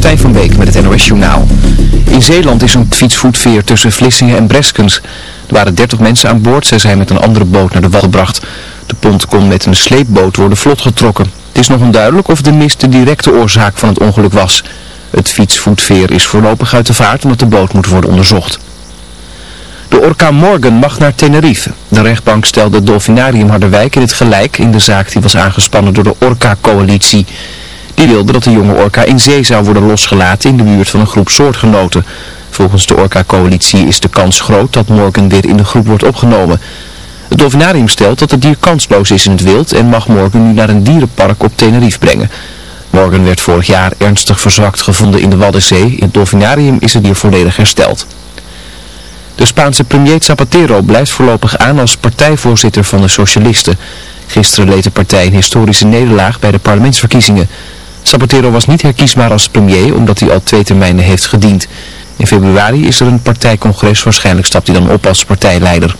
Martijn van Beek met het NOS Journaal. In Zeeland is een fietsvoetveer tussen Vlissingen en Breskens. Er waren 30 mensen aan boord, zij zijn met een andere boot naar de wal gebracht. De pont kon met een sleepboot worden vlot getrokken. Het is nog onduidelijk of de mist de directe oorzaak van het ongeluk was. Het fietsvoetveer is voorlopig uit de vaart omdat de boot moet worden onderzocht. De orka Morgan mag naar Tenerife. De rechtbank stelde het Dolfinarium Harderwijk in het gelijk in de zaak die was aangespannen door de Orca-coalitie. Die wilde dat de jonge orka in zee zou worden losgelaten in de buurt van een groep soortgenoten. Volgens de Orca-coalitie is de kans groot dat Morgan weer in de groep wordt opgenomen. Het Dolfinarium stelt dat het dier kansloos is in het wild en mag Morgan nu naar een dierenpark op Tenerife brengen. Morgan werd vorig jaar ernstig verzwakt gevonden in de Waddenzee. In het Dolfinarium is het dier volledig hersteld. De Spaanse premier Zapatero blijft voorlopig aan als partijvoorzitter van de socialisten. Gisteren leed de partij een historische nederlaag bij de parlementsverkiezingen. Zapatero was niet herkiesbaar als premier omdat hij al twee termijnen heeft gediend. In februari is er een partijcongres, waarschijnlijk stapt hij dan op als partijleider.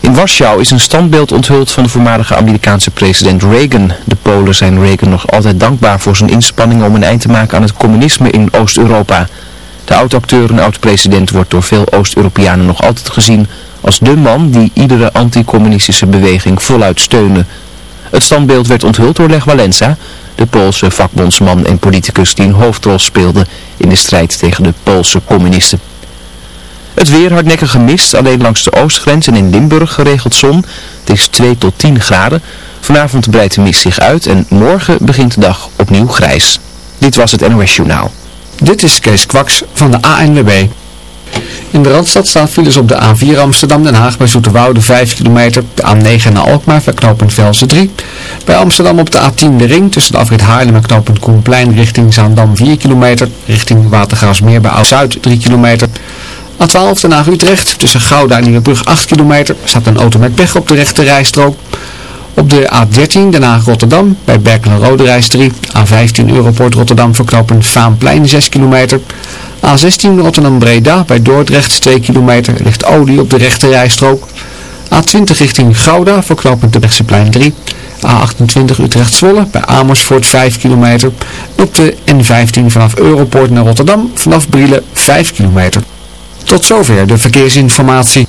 In Warschau is een standbeeld onthuld van de voormalige Amerikaanse president Reagan. De Polen zijn Reagan nog altijd dankbaar voor zijn inspanningen om een eind te maken aan het communisme in Oost-Europa. De oud-acteur en oud-president wordt door veel Oost-Europeanen nog altijd gezien als de man die iedere anticommunistische beweging voluit steunde. Het standbeeld werd onthuld door Lech Walesa, de Poolse vakbondsman en politicus die een hoofdrol speelde in de strijd tegen de Poolse communisten. Het weer hardnekkig gemist, alleen langs de oostgrens en in Limburg geregeld zon. Het is 2 tot 10 graden. Vanavond breidt de mist zich uit en morgen begint de dag opnieuw grijs. Dit was het NOS Journaal. Dit is Kees Kwaks van de ANWB. In de Randstad staan files op de A4 Amsterdam-Den Haag bij Zoeterwoude 5 kilometer, de A9 naar Alkmaar bij knooppunt Velsen 3. Bij Amsterdam op de A10 de ring tussen de afrit Haarlem en knooppunt Koenplein richting Zaandam 4 kilometer, richting Watergraafsmeer bij Oud-Zuid 3 kilometer. A12 Den Haag-Utrecht tussen Gouda en Nieuwebrug 8 kilometer, staat een auto met pech op de rechte rijstrook. Op de A13 Den Haag-Rotterdam bij Berkelen-Rode reis 3. A15 Europort Rotterdam verknopen Vaanplein 6 kilometer. A16 Rotterdam-Breda bij Dordrecht 2 kilometer ligt olie op de rechte rijstrook. A20 richting Gouda verknopend de Rechtseplein 3. A28 Utrecht-Zwolle bij Amersfoort 5 kilometer. Op de N15 vanaf Europort naar Rotterdam vanaf Brielen 5 kilometer. Tot zover de verkeersinformatie.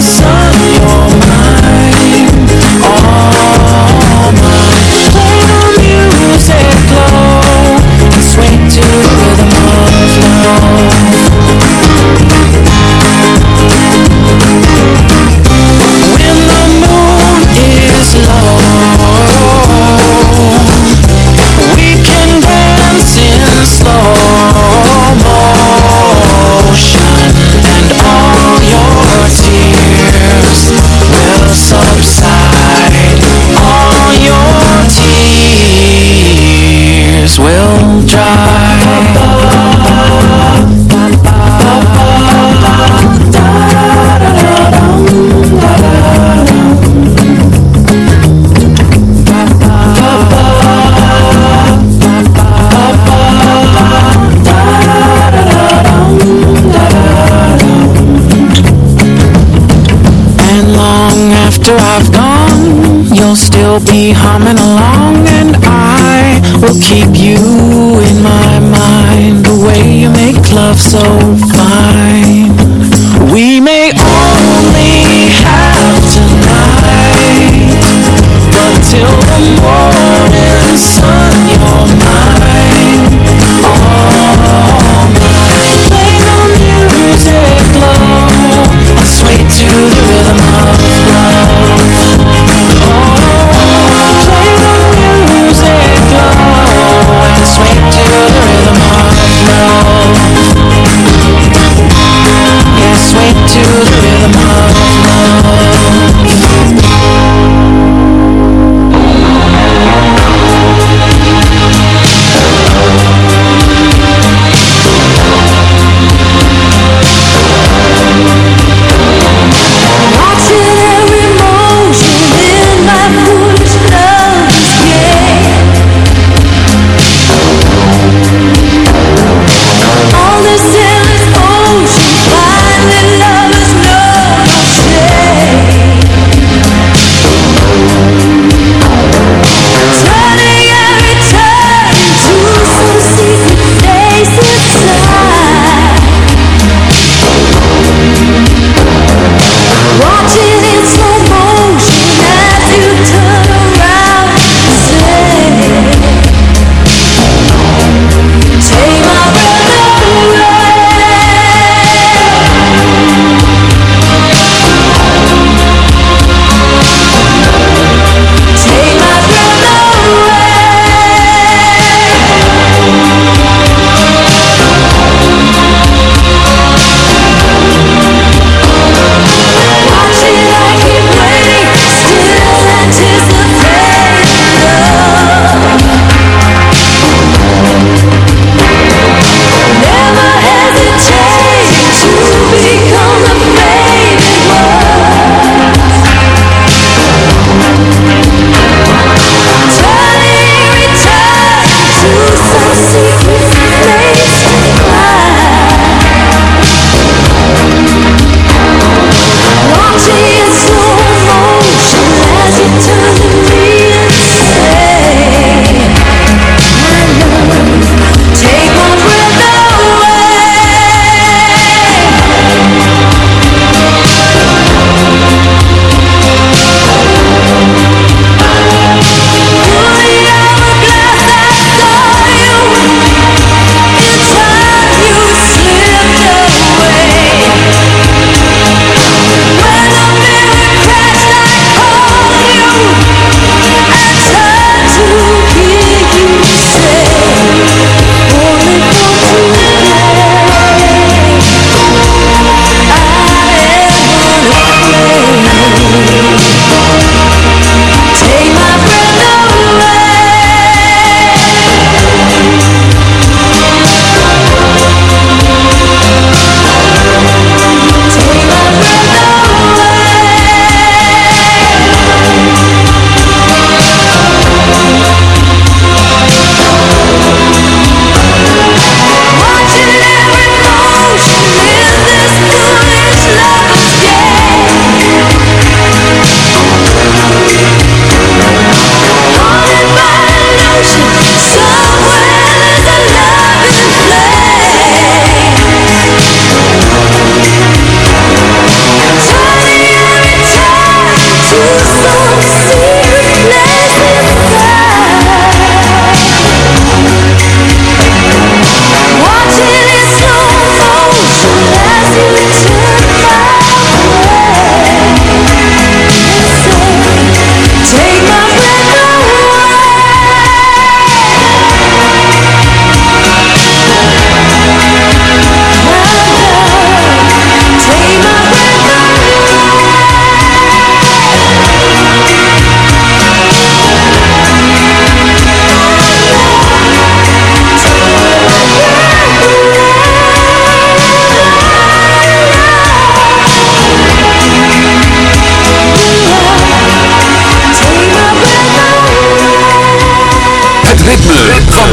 so still be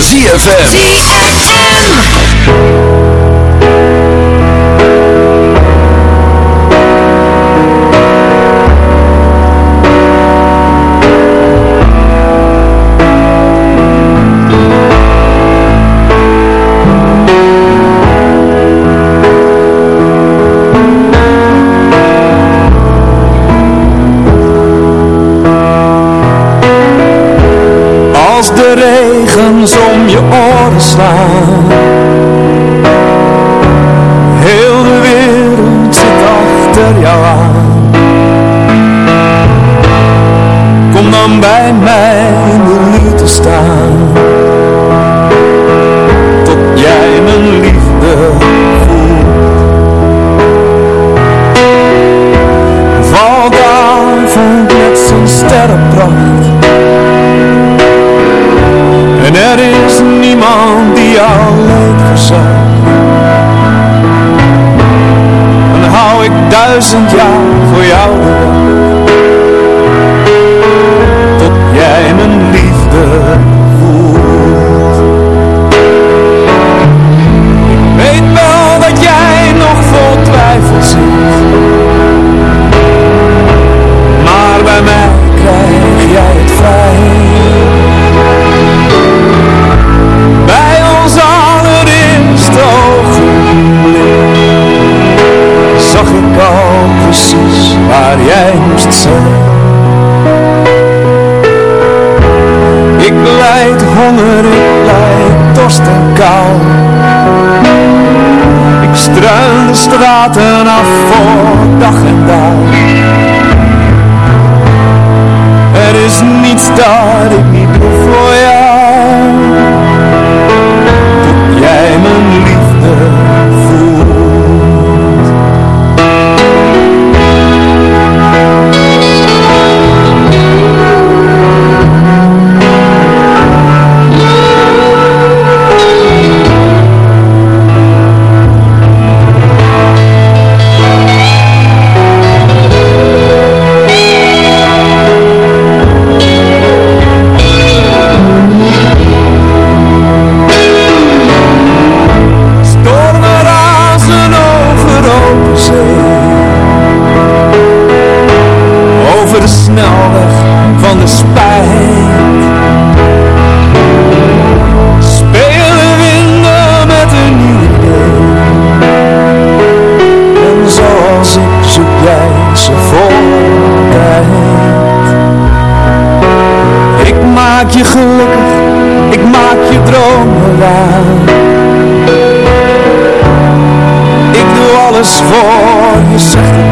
ZFM. thousand yards. Ik struin de straten af voor dag en dag. Er is niets dat ik Ik maak je gelukkig, ik maak je dromen waar. Ik doe alles voor je, zegt.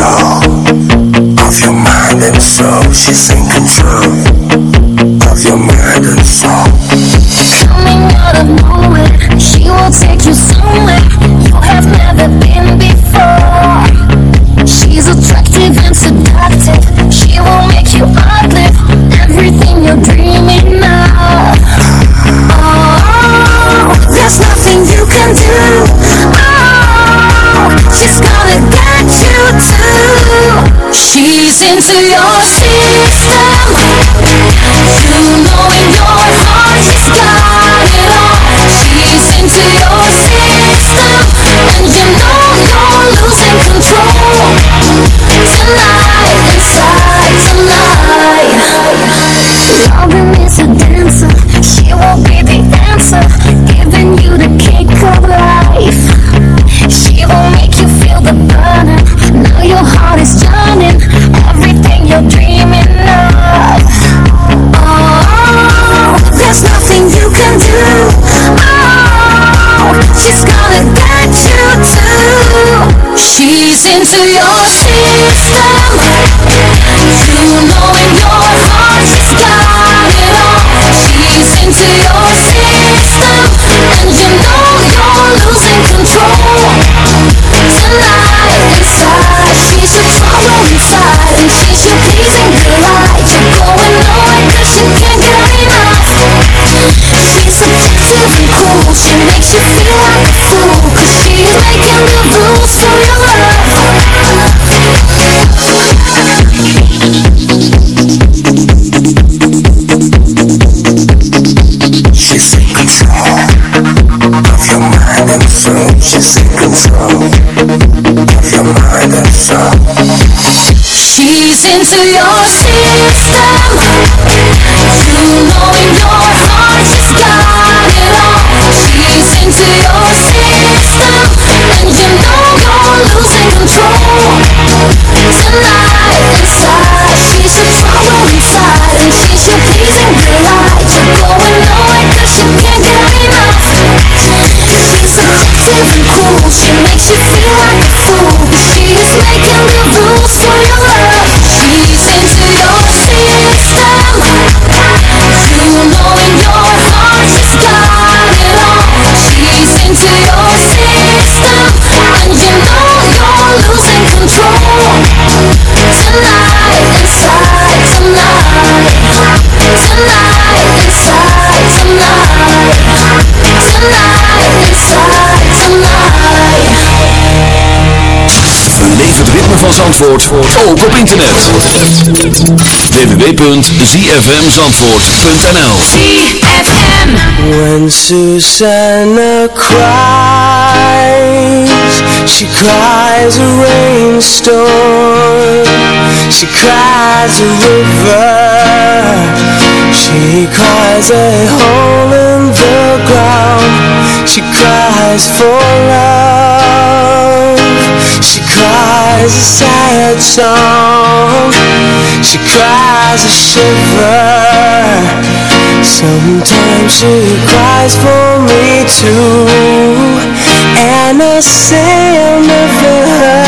of your mind and soul. she sings. into your into your system You know in your heart she's got it all She's into your system And you know you're losing control. Tonight inside She's your power inside. And she's your pleasing into your system You know in your heart she's got it all. She's into your system And you know you're losing control. Tonight inside She's a And she's pleasing delight You're you can't get enough She's and cool She makes you ritme van Zandvoort ook op internet. www.zfmzandvoort.nl ZFM. When Susanna cries She cries a rainstorm. She cries a river. She cries a hole in the ground. She cries for love. Cries a sad song. She cries a shiver. Sometimes she cries for me too. And I say I'll never hurt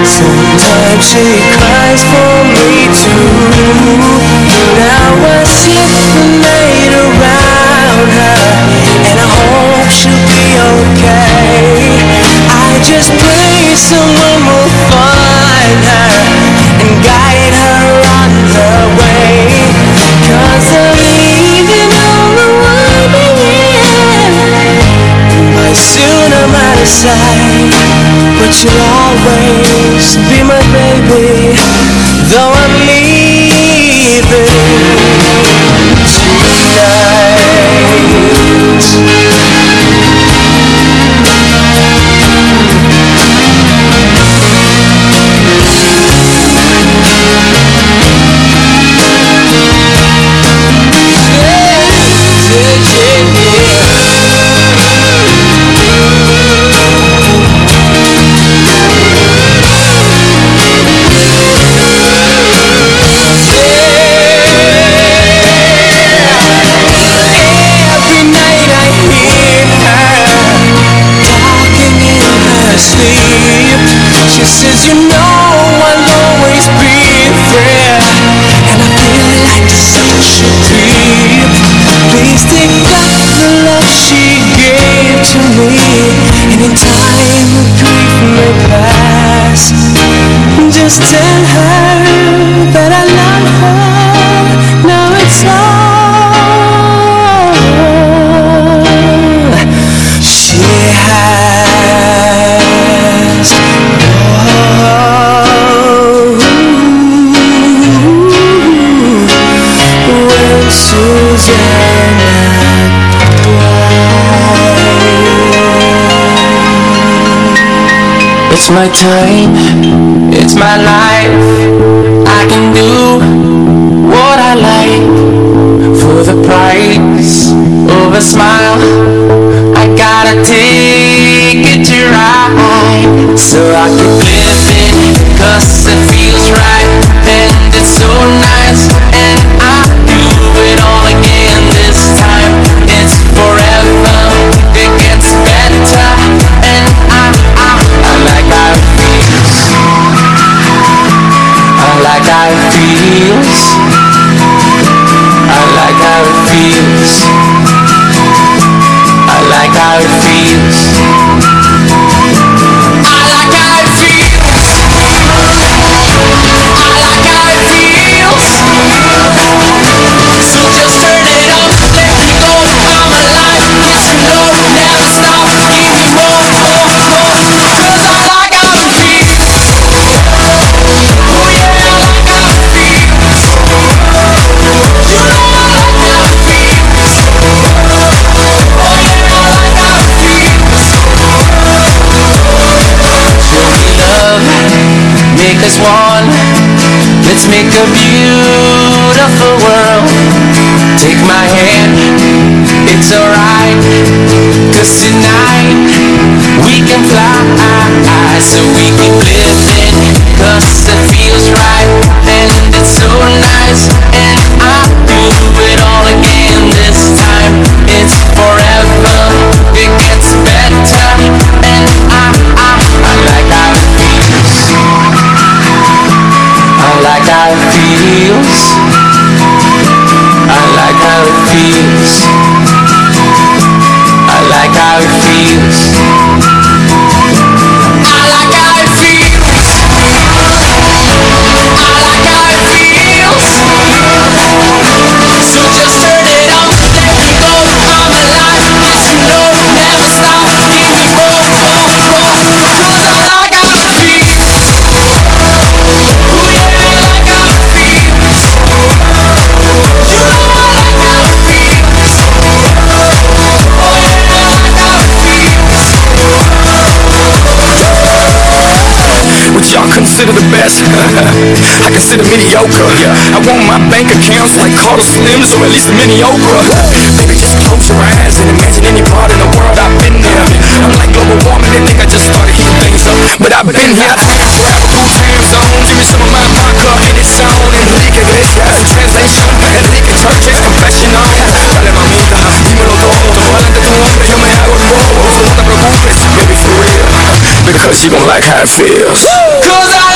Sometimes she cries for me too. Now I night around her And I hope she'll be okay. I just pray someone will find her And guide her on her way. Cause I'm Soon I'm out of sight But you'll always be my baby Though I'm leaving my time, it's my life. I can do what I like for the price of a smile. I gotta take it to ride so I living cause it feels I consider mediocre. Yeah. I want my bank accounts like Carter Slims or at least a Mini Oprah. Baby, just close your eyes and imagine any part of the world I've been there. I'm like global warming, they think I just started heating things up, but I've been here. Tropical time zones, me some of my vodka in its on. and leaking bitch. That's a translation, and leaking church is confessional. Dale mamita, dímelo todo. Tú adelante tu hombre, yo me hago el bobo. No te preocupes, baby, for real, because you gon' like how it feels. Cause I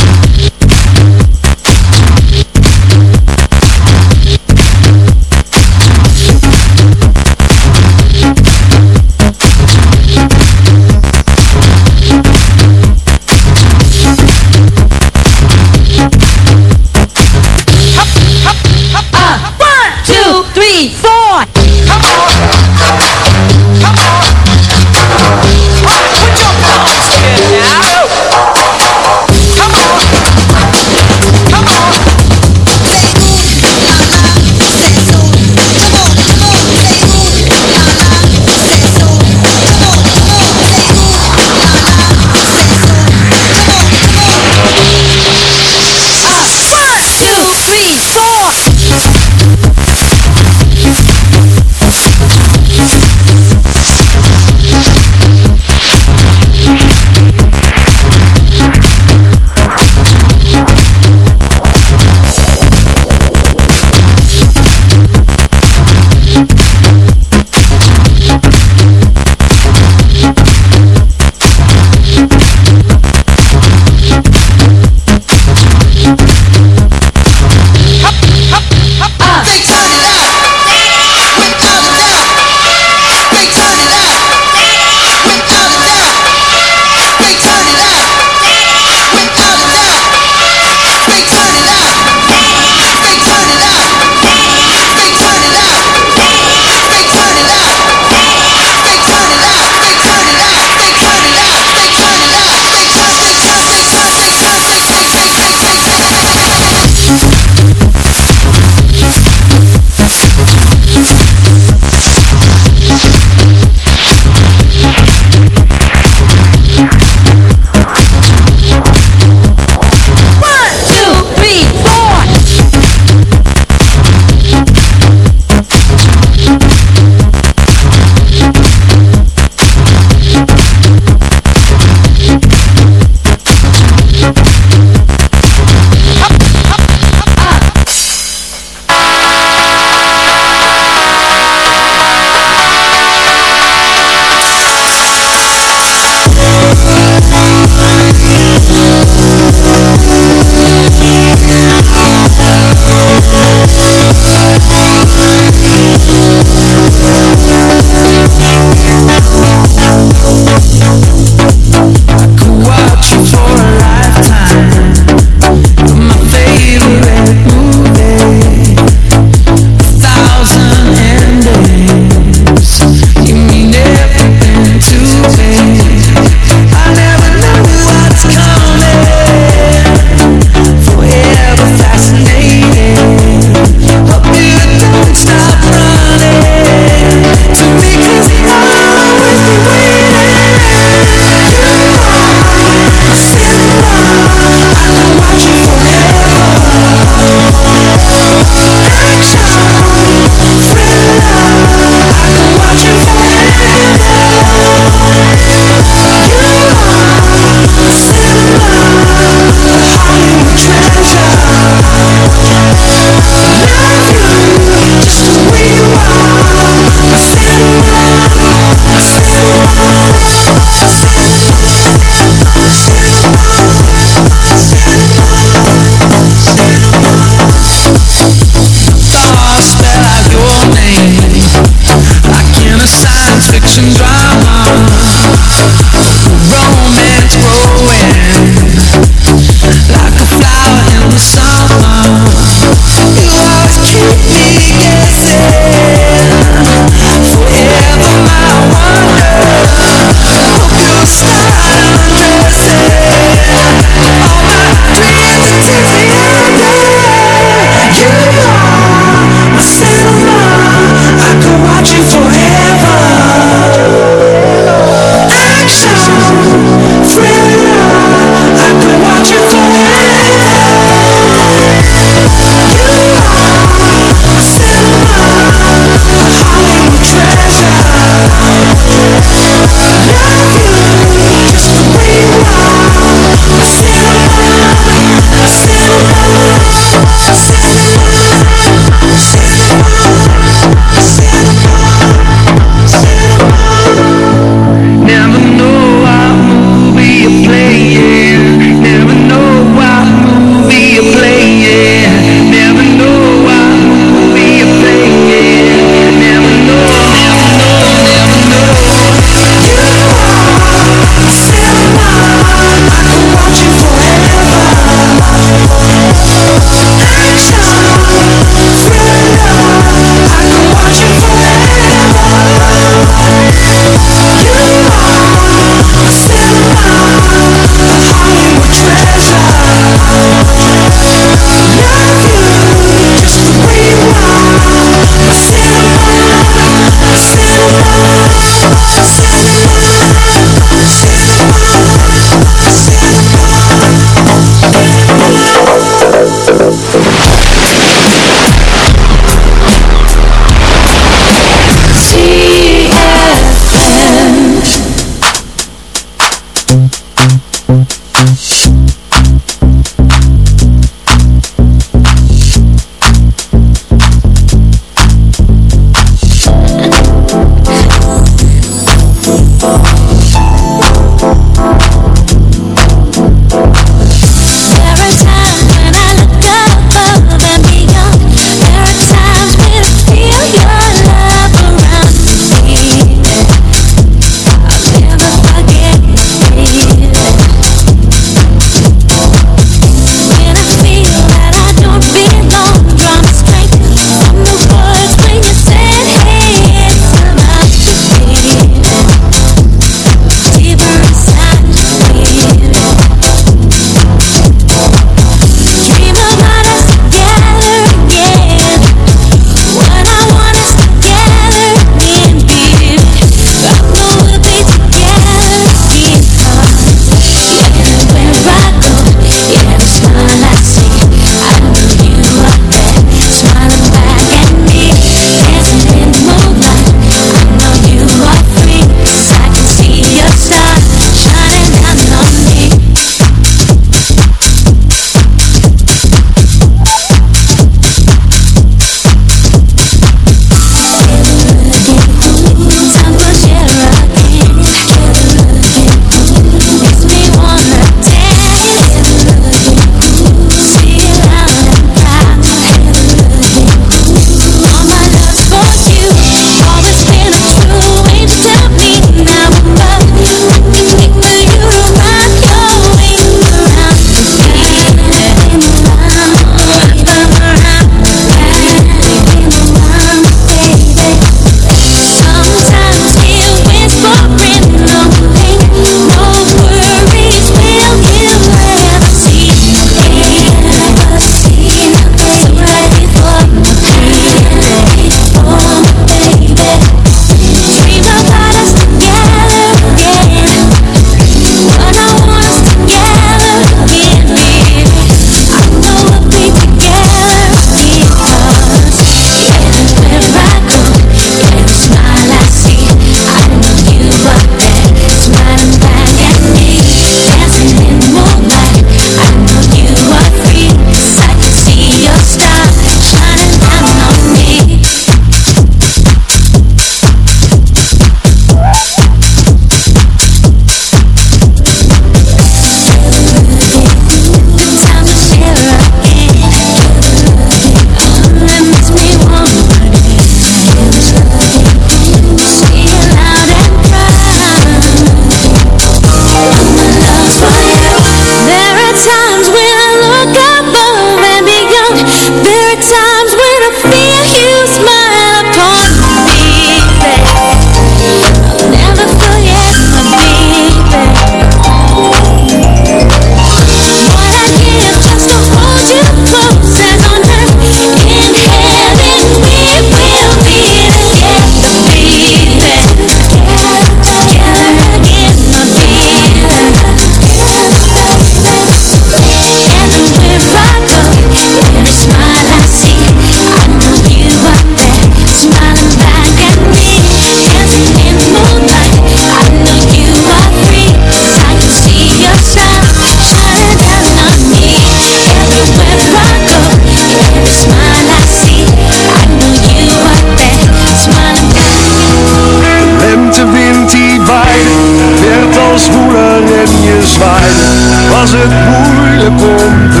telefon